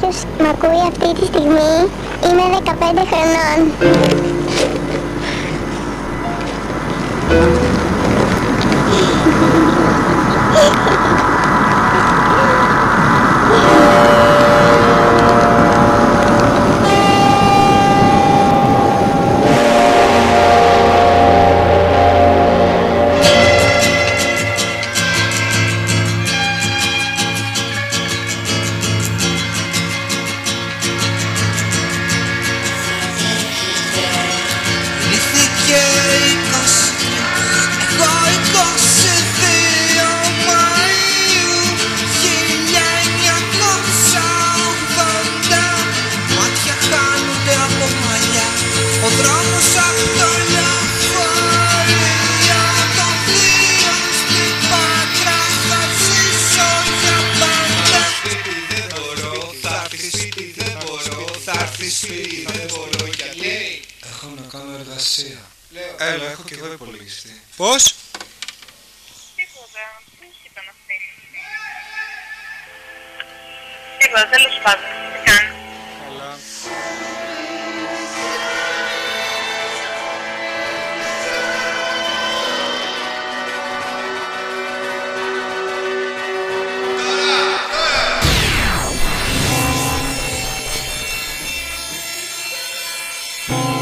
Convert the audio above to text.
κάποιος με ακούει αυτή τη στιγμή, είμαι 15 χρονών. Ο δρόμος απ' το λεωφορείο Το δύο στην Πάτρα θα ζήσω για πάντα Σπίτι δεν μπορώ, θα έρθει σπίτι δεν μπορώ, θα έρθει σπίτι δεν μπορώ γιατί Έχω να κάνω εργασία. Έλα, έχω και εγώ υπολογιστή. Πώς; Τίποτα, δεν είπαν αυτοί. Τίποτα, τέλος πάντων. Oh.